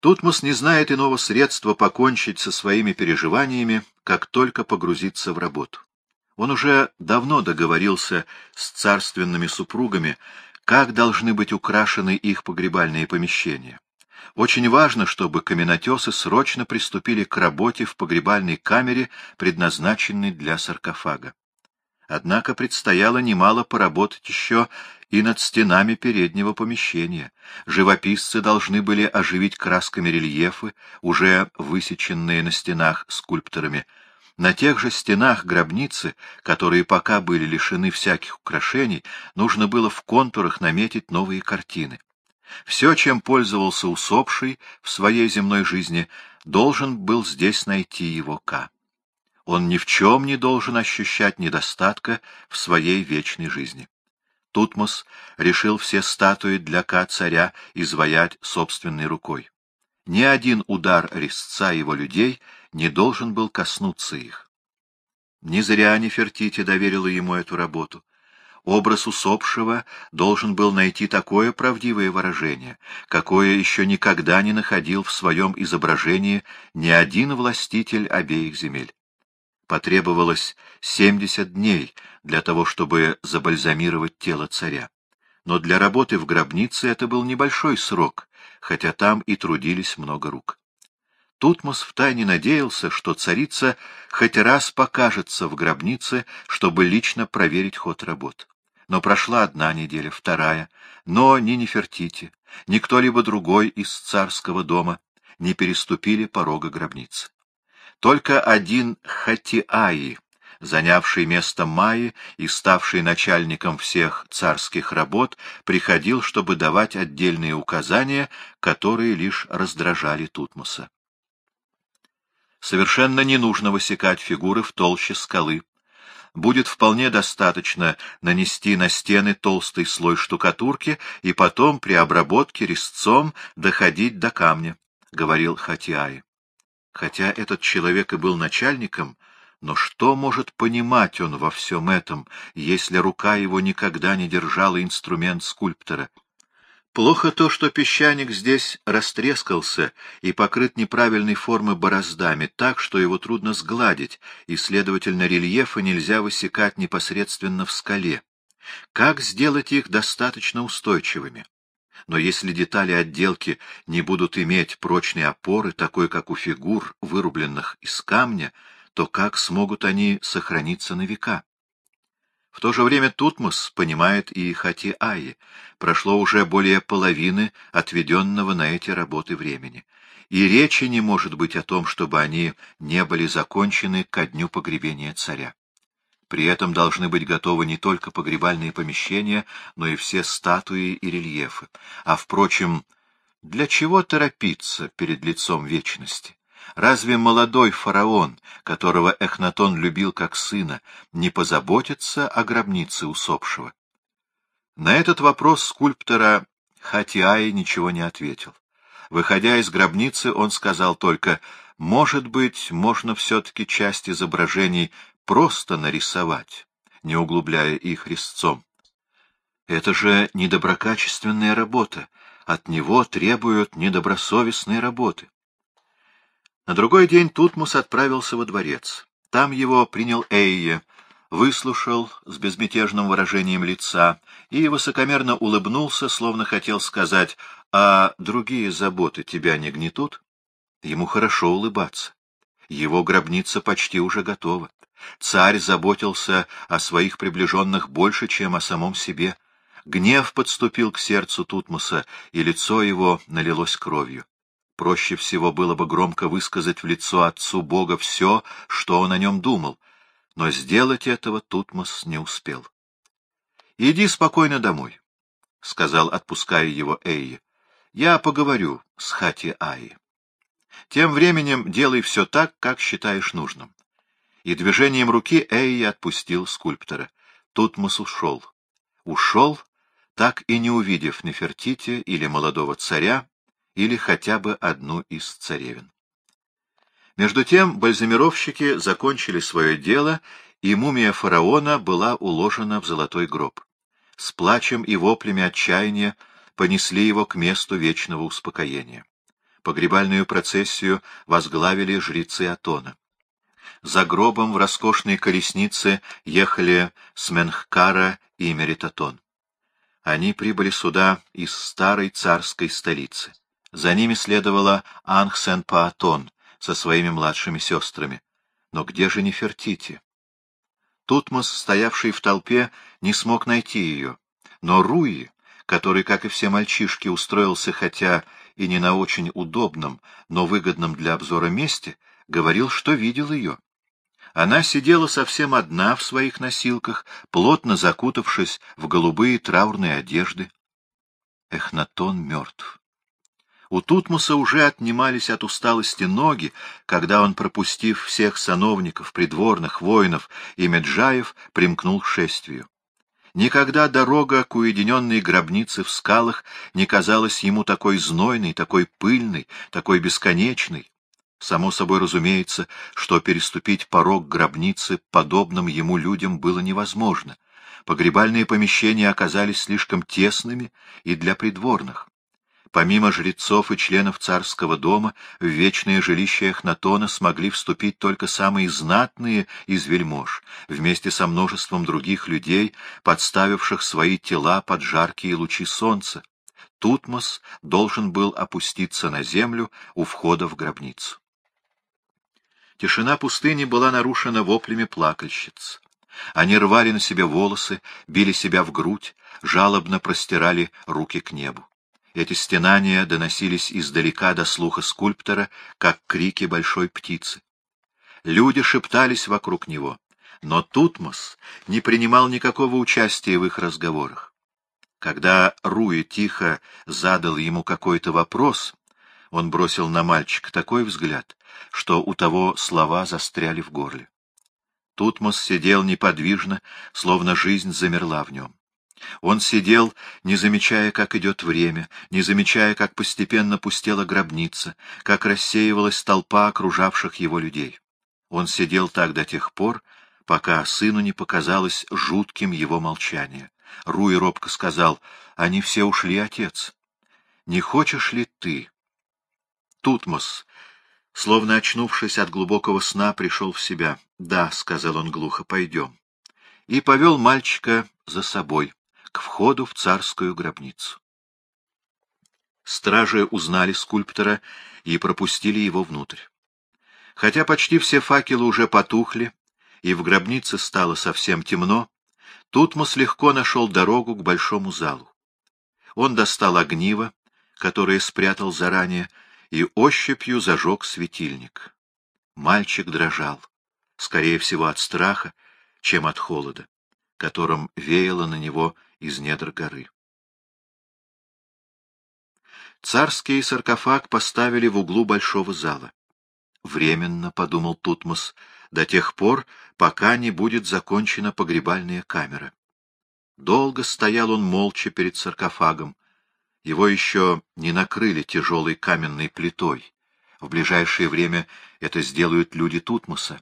Тутмос не знает иного средства покончить со своими переживаниями, как только погрузиться в работу. Он уже давно договорился с царственными супругами, как должны быть украшены их погребальные помещения. Очень важно, чтобы каменотесы срочно приступили к работе в погребальной камере, предназначенной для саркофага. Однако предстояло немало поработать еще и над стенами переднего помещения. Живописцы должны были оживить красками рельефы, уже высеченные на стенах скульпторами. На тех же стенах гробницы, которые пока были лишены всяких украшений, нужно было в контурах наметить новые картины. Все, чем пользовался усопший в своей земной жизни, должен был здесь найти его Ка. Он ни в чем не должен ощущать недостатка в своей вечной жизни. Тутмос решил все статуи для Ка-царя изваять собственной рукой. Ни один удар резца его людей не должен был коснуться их. Не зря Нефертити доверила ему эту работу образ усопшего должен был найти такое правдивое выражение, какое еще никогда не находил в своем изображении ни один властитель обеих земель. Потребовалось семьдесят дней для того, чтобы забальзамировать тело царя. Но для работы в гробнице это был небольшой срок, хотя там и трудились много рук. Тутмос втайне надеялся, что царица хоть раз покажется в гробнице, чтобы лично проверить ход работ. Но прошла одна неделя, вторая, но ни Нефертити, ни кто-либо другой из царского дома не переступили порога гробницы. Только один Хатиаи, занявший место Майи и ставший начальником всех царских работ, приходил, чтобы давать отдельные указания, которые лишь раздражали Тутмоса. Совершенно не нужно высекать фигуры в толще скалы. Будет вполне достаточно нанести на стены толстый слой штукатурки и потом при обработке резцом доходить до камня, — говорил Хатиай. Хотя этот человек и был начальником, но что может понимать он во всем этом, если рука его никогда не держала инструмент скульптора? Плохо то, что песчаник здесь растрескался и покрыт неправильной формы бороздами, так, что его трудно сгладить, и, следовательно, рельефы нельзя высекать непосредственно в скале. Как сделать их достаточно устойчивыми? Но если детали отделки не будут иметь прочной опоры, такой как у фигур, вырубленных из камня, то как смогут они сохраниться на века? В то же время Тутмос понимает и Хати-Аи. Прошло уже более половины отведенного на эти работы времени. И речи не может быть о том, чтобы они не были закончены ко дню погребения царя. При этом должны быть готовы не только погребальные помещения, но и все статуи и рельефы. А, впрочем, для чего торопиться перед лицом вечности? Разве молодой фараон, которого Эхнатон любил как сына, не позаботится о гробнице усопшего? На этот вопрос скульптора Хатиаи ничего не ответил. Выходя из гробницы, он сказал только, «Может быть, можно все-таки часть изображений просто нарисовать, не углубляя их резцом. Это же недоброкачественная работа, от него требуют недобросовестной работы». На другой день Тутмус отправился во дворец. Там его принял Эйе, выслушал с безмятежным выражением лица и высокомерно улыбнулся, словно хотел сказать, «А другие заботы тебя не гнетут?» Ему хорошо улыбаться. Его гробница почти уже готова. Царь заботился о своих приближенных больше, чем о самом себе. Гнев подступил к сердцу Тутмоса, и лицо его налилось кровью. Проще всего было бы громко высказать в лицо отцу Бога все, что он о нем думал, но сделать этого Тутмос не успел. — Иди спокойно домой, — сказал, отпуская его Эйи. — Я поговорю с Хати Аи. Тем временем делай все так, как считаешь нужным. И движением руки Эйи отпустил скульптора. Тутмос ушел. Ушел, так и не увидев Нефертити или молодого царя, или хотя бы одну из царевин. Между тем бальзамировщики закончили свое дело, и мумия фараона была уложена в золотой гроб. С плачем и воплями отчаяния понесли его к месту вечного успокоения. Погребальную процессию возглавили жрецы Атона. За гробом в роскошной колеснице ехали Сменхкара и Меритатон. Они прибыли сюда из старой царской столицы. За ними следовала Анхсен-Паатон со своими младшими сестрами. Но где же Нефертити? Тутмос, стоявший в толпе, не смог найти ее. Но Руи, который, как и все мальчишки, устроился хотя и не на очень удобном, но выгодном для обзора месте, говорил, что видел ее. Она сидела совсем одна в своих носилках, плотно закутавшись в голубые траурные одежды. Эхнатон мертв. У Тутмоса уже отнимались от усталости ноги, когда он, пропустив всех сановников, придворных, воинов и меджаев, примкнул к шествию. Никогда дорога к уединенной гробнице в скалах не казалась ему такой знойной, такой пыльной, такой бесконечной. Само собой разумеется, что переступить порог гробницы подобным ему людям было невозможно. Погребальные помещения оказались слишком тесными и для придворных. Помимо жрецов и членов царского дома, в вечное жилище Эхнатона смогли вступить только самые знатные из вельмож, вместе со множеством других людей, подставивших свои тела под жаркие лучи солнца. Тутмос должен был опуститься на землю у входа в гробницу. Тишина пустыни была нарушена воплями плакальщиц. Они рвали на себе волосы, били себя в грудь, жалобно простирали руки к небу. Эти стенания доносились издалека до слуха скульптора, как крики большой птицы. Люди шептались вокруг него, но Тутмос не принимал никакого участия в их разговорах. Когда Руи тихо задал ему какой-то вопрос, он бросил на мальчика такой взгляд, что у того слова застряли в горле. Тутмос сидел неподвижно, словно жизнь замерла в нем. Он сидел, не замечая, как идет время, не замечая, как постепенно пустела гробница, как рассеивалась толпа окружавших его людей. Он сидел так до тех пор, пока сыну не показалось жутким его молчание. Руи робко сказал, «Они все ушли, отец. Не хочешь ли ты?» Тутмос, словно очнувшись от глубокого сна, пришел в себя. «Да», — сказал он глухо, — «пойдем». И повел мальчика за собой к входу в царскую гробницу. Стражи узнали скульптора и пропустили его внутрь. Хотя почти все факелы уже потухли, и в гробнице стало совсем темно, Тутмос легко нашел дорогу к большому залу. Он достал огниво, которое спрятал заранее, и ощупью зажег светильник. Мальчик дрожал, скорее всего от страха, чем от холода, которым веяло на него из недр горы. Царский саркофаг поставили в углу большого зала. Временно, — подумал Тутмос, — до тех пор, пока не будет закончена погребальная камера. Долго стоял он молча перед саркофагом. Его еще не накрыли тяжелой каменной плитой. В ближайшее время это сделают люди Тутмоса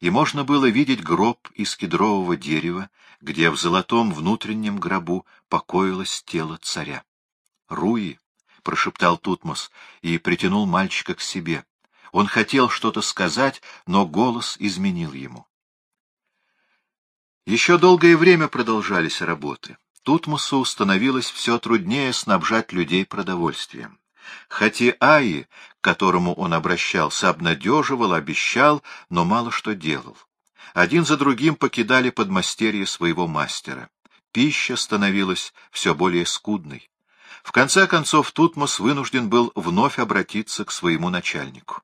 и можно было видеть гроб из кедрового дерева, где в золотом внутреннем гробу покоилось тело царя. «Руи!» — прошептал Тутмос и притянул мальчика к себе. Он хотел что-то сказать, но голос изменил ему. Еще долгое время продолжались работы. Тутмосу становилось все труднее снабжать людей продовольствием. Хати-Аи, к которому он обращался, обнадеживал, обещал, но мало что делал. Один за другим покидали подмастерье своего мастера. Пища становилась все более скудной. В конце концов Тутмос вынужден был вновь обратиться к своему начальнику.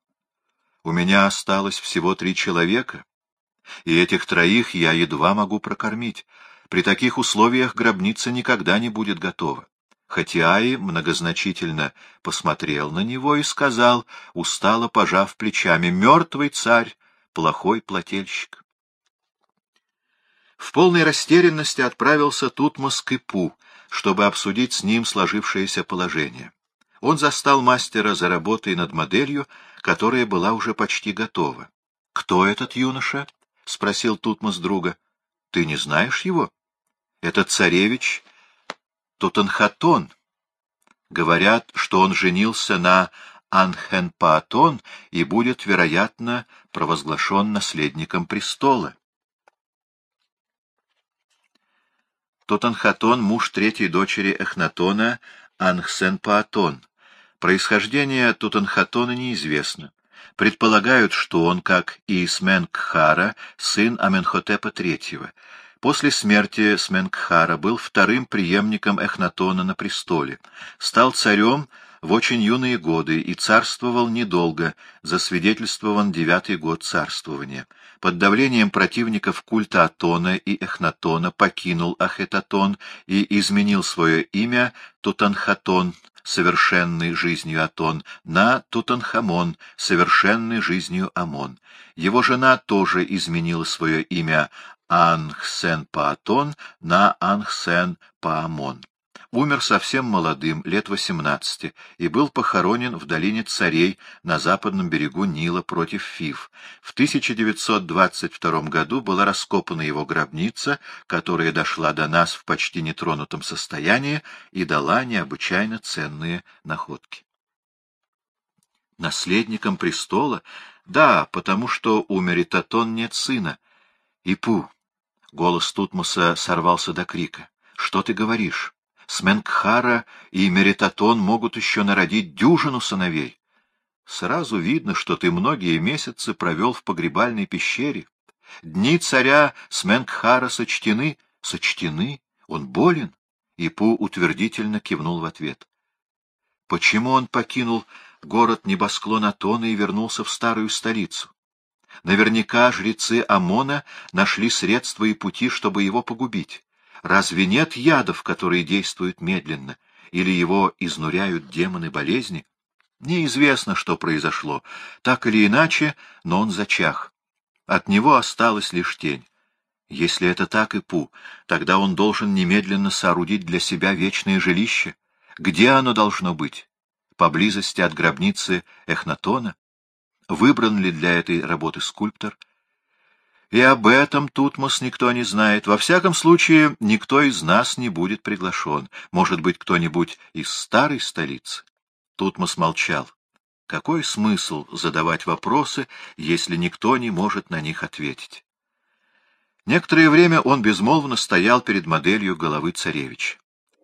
«У меня осталось всего три человека, и этих троих я едва могу прокормить. При таких условиях гробница никогда не будет готова. Хатиаи многозначительно посмотрел на него и сказал, устало пожав плечами, «Мертвый царь, плохой плательщик». В полной растерянности отправился Тутмос к Ипу, чтобы обсудить с ним сложившееся положение. Он застал мастера за работой над моделью, которая была уже почти готова. — Кто этот юноша? — спросил Тутмос друга. — Ты не знаешь его? — Это царевич Тутанхатон. Говорят, что он женился на Анхенпаатон и будет, вероятно, провозглашен наследником престола. Тутанхатон — муж третьей дочери Эхнатона, Анхсенпаатон. Происхождение Тутанхатона неизвестно. Предполагают, что он, как и Сменкхара, сын Аменхотепа III. После смерти Сменкхара был вторым преемником Эхнатона на престоле, стал царем в очень юные годы и царствовал недолго, засвидетельствован девятый год царствования. Под давлением противников культа Атона и Эхнатона покинул Ахетатон и изменил свое имя Тутанхатон, совершенный жизнью Атон, на Тутанхамон, совершенный жизнью Амон. Его жена тоже изменила свое имя Анхсен-Паатон на Анхсен-Паамон умер совсем молодым, лет 18, и был похоронен в долине Царей на западном берегу Нила против Фив. В 1922 году была раскопана его гробница, которая дошла до нас в почти нетронутом состоянии и дала необычайно ценные находки. Наследником престола? Да, потому что у Меритатон нет сына. Ипу. Голос Тутмоса сорвался до крика. Что ты говоришь? Сменкхара и Меритатон могут еще народить дюжину сыновей. Сразу видно, что ты многие месяцы провел в погребальной пещере. Дни царя Сменкхара сочтены. Сочтены? Он болен? Ипу утвердительно кивнул в ответ. Почему он покинул город небосклон Атона и вернулся в старую столицу? Наверняка жрецы Амона нашли средства и пути, чтобы его погубить. Разве нет ядов, которые действуют медленно, или его изнуряют демоны болезни? Неизвестно, что произошло. Так или иначе, но он зачах. От него осталась лишь тень. Если это так и Пу, тогда он должен немедленно соорудить для себя вечное жилище. Где оно должно быть? Поблизости от гробницы Эхнатона? Выбран ли для этой работы скульптор? И об этом Тутмос никто не знает. Во всяком случае, никто из нас не будет приглашен. Может быть, кто-нибудь из старой столицы? Тутмос молчал. Какой смысл задавать вопросы, если никто не может на них ответить? Некоторое время он безмолвно стоял перед моделью головы царевича.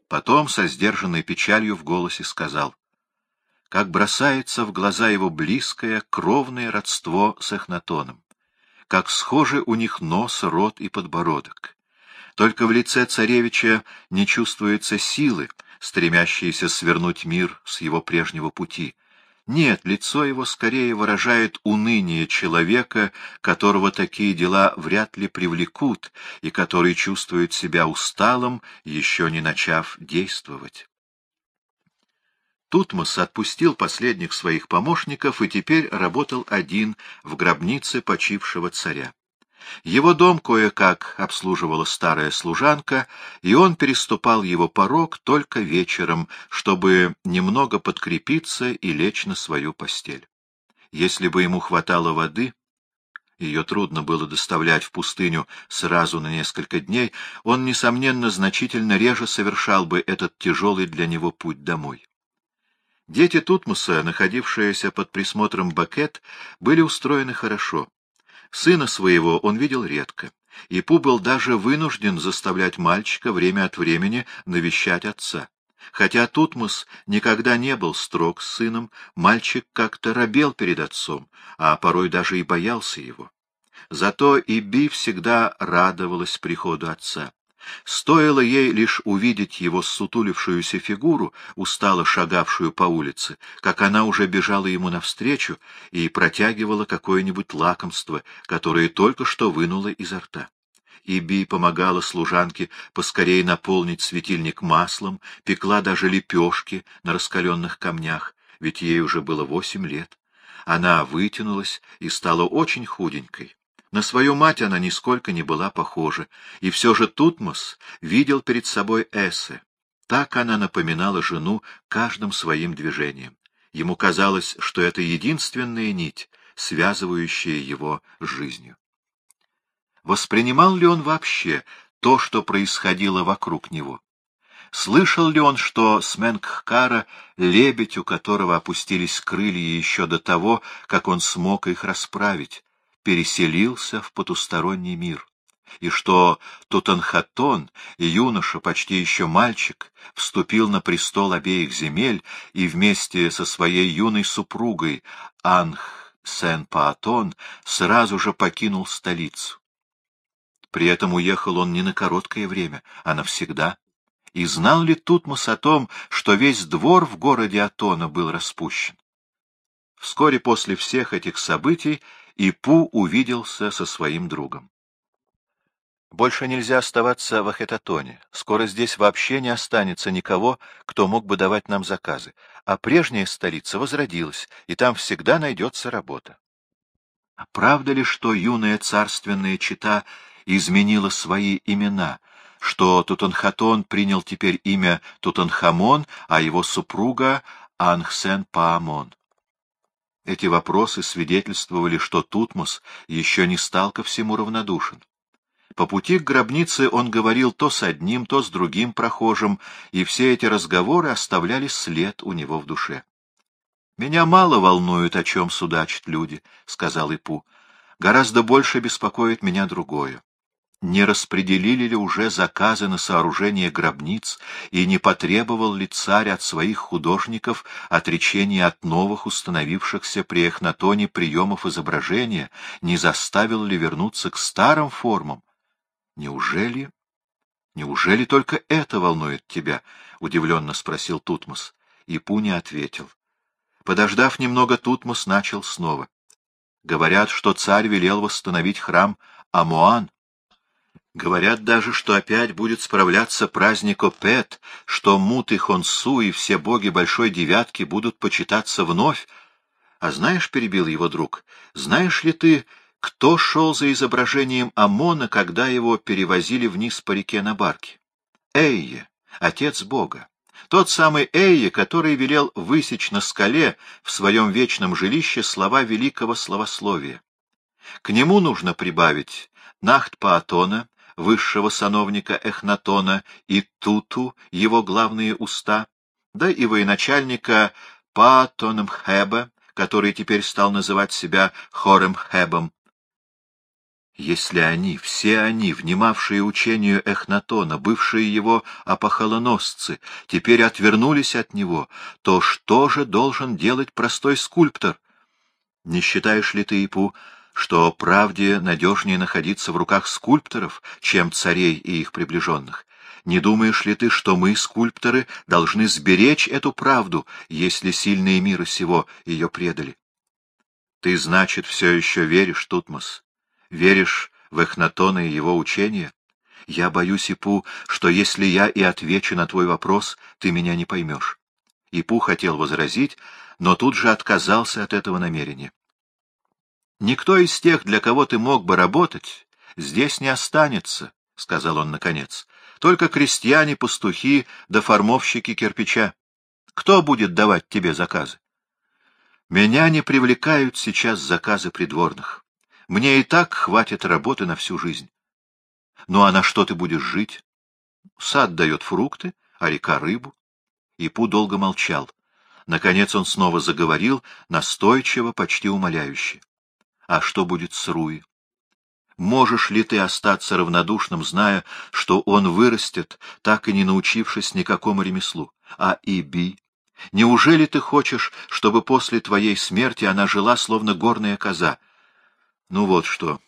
Потом, со сдержанной печалью в голосе, сказал, как бросается в глаза его близкое, кровное родство с Эхнатоном как схожи у них нос, рот и подбородок. Только в лице царевича не чувствуется силы, стремящейся свернуть мир с его прежнего пути. Нет, лицо его скорее выражает уныние человека, которого такие дела вряд ли привлекут и который чувствует себя усталым, еще не начав действовать. Тутмос отпустил последних своих помощников и теперь работал один в гробнице почившего царя. Его дом кое-как обслуживала старая служанка, и он переступал его порог только вечером, чтобы немного подкрепиться и лечь на свою постель. Если бы ему хватало воды, ее трудно было доставлять в пустыню сразу на несколько дней, он, несомненно, значительно реже совершал бы этот тяжелый для него путь домой. Дети Тутмоса, находившиеся под присмотром Бакет, были устроены хорошо. Сына своего он видел редко, и Пу был даже вынужден заставлять мальчика время от времени навещать отца. Хотя Тутмос никогда не был строг с сыном, мальчик как-то робел перед отцом, а порой даже и боялся его. Зато и Би всегда радовалась приходу отца. Стоило ей лишь увидеть его сутулившуюся фигуру, устало шагавшую по улице, как она уже бежала ему навстречу и протягивала какое-нибудь лакомство, которое только что вынула изо рта. Иби помогала служанке поскорее наполнить светильник маслом, пекла даже лепешки на раскаленных камнях, ведь ей уже было восемь лет. Она вытянулась и стала очень худенькой. На свою мать она нисколько не была похожа, и все же Тутмос видел перед собой Эссе. Так она напоминала жену каждым своим движением. Ему казалось, что это единственная нить, связывающая его с жизнью. Воспринимал ли он вообще то, что происходило вокруг него? Слышал ли он, что Сменкхкара, лебедь, у которого опустились крылья еще до того, как он смог их расправить, переселился в потусторонний мир? и что Тутанхатон, юноша, почти еще мальчик, вступил на престол обеих земель и вместе со своей юной супругой Анх Сен-Паатон сразу же покинул столицу. При этом уехал он не на короткое время, а навсегда. И знал ли Тутмос о том, что весь двор в городе Атона был распущен? Вскоре после всех этих событий Ипу увиделся со своим другом. Больше нельзя оставаться в Ахетатоне. Скоро здесь вообще не останется никого, кто мог бы давать нам заказы. А прежняя столица возродилась, и там всегда найдется работа. А правда ли, что юная царственная чита изменила свои имена, что Тутанхатон принял теперь имя Тутанхамон, а его супруга Анхсен-Паамон? Эти вопросы свидетельствовали, что Тутмос еще не стал ко всему равнодушен. По пути к гробнице он говорил то с одним, то с другим прохожим, и все эти разговоры оставляли след у него в душе. — Меня мало волнует, о чем судачат люди, — сказал Ипу. — Гораздо больше беспокоит меня другое. Не распределили ли уже заказы на сооружение гробниц, и не потребовал ли царь от своих художников отречения от новых установившихся при Эхнатоне приемов изображения, не заставил ли вернуться к старым формам, Неужели... Неужели только это волнует тебя? — удивленно спросил Тутмос. И Пуни ответил. Подождав немного, Тутмос начал снова. Говорят, что царь велел восстановить храм Амуан. Говорят даже, что опять будет справляться праздник Опет, что Мут и Хонсу и все боги Большой Девятки будут почитаться вновь. А знаешь, — перебил его друг, — знаешь ли ты, кто шел за изображением Амона, когда его перевозили вниз по реке на барке? Эйе, отец Бога. Тот самый Эйе, который велел высечь на скале в своем вечном жилище слова великого словословия. К нему нужно прибавить Нахт Паатона, высшего сановника Эхнатона, и Туту, его главные уста, да и военачальника Паатонмхеба, который теперь стал называть себя Хоремхебом, если они, все они, внимавшие учению Эхнатона, бывшие его апохолоносцы, теперь отвернулись от него, то что же должен делать простой скульптор? Не считаешь ли ты, Ипу, что правде надежнее находиться в руках скульпторов, чем царей и их приближенных? Не думаешь ли ты, что мы, скульпторы, должны сберечь эту правду, если сильные мира сего ее предали? Ты, значит, все еще веришь, Тутмос? Веришь в Эхнатона и его учение? Я боюсь, Ипу, что если я и отвечу на твой вопрос, ты меня не поймешь. Ипу хотел возразить, но тут же отказался от этого намерения. «Никто из тех, для кого ты мог бы работать, здесь не останется», — сказал он наконец. «Только крестьяне, пастухи да формовщики кирпича. Кто будет давать тебе заказы?» «Меня не привлекают сейчас заказы придворных. Мне и так хватит работы на всю жизнь. Ну а на что ты будешь жить? Сад дает фрукты, а река — рыбу. Ипу долго молчал. Наконец он снова заговорил, настойчиво, почти умоляюще. А что будет с Руи? Можешь ли ты остаться равнодушным, зная, что он вырастет, так и не научившись никакому ремеслу? А Иби? Неужели ты хочешь, чтобы после твоей смерти она жила, словно горная коза, ну вот что.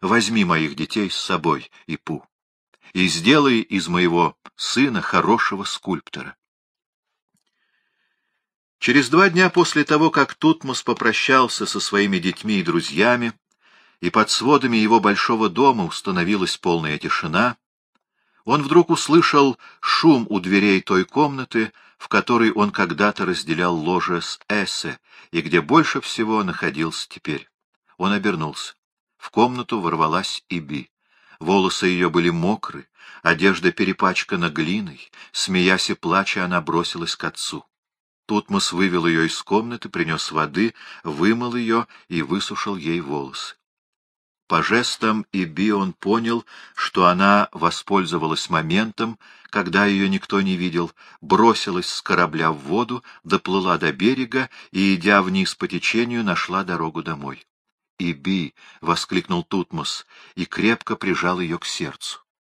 Возьми моих детей с собой, Ипу, и сделай из моего сына хорошего скульптора. Через два дня после того, как Тутмос попрощался со своими детьми и друзьями, и под сводами его большого дома установилась полная тишина, он вдруг услышал шум у дверей той комнаты, в которой он когда-то разделял ложе с Эссе, и где больше всего находился теперь. Он обернулся. В комнату ворвалась Иби. Волосы ее были мокры, одежда перепачкана глиной. Смеясь и плача, она бросилась к отцу. Тутмос вывел ее из комнаты, принес воды, вымыл ее и высушил ей волосы. По жестам и Би он понял, что она воспользовалась моментом, когда ее никто не видел, бросилась с корабля в воду, доплыла до берега и, идя вниз по течению, нашла дорогу домой. «Иби!» — воскликнул Тутмос и крепко прижал ее к сердцу.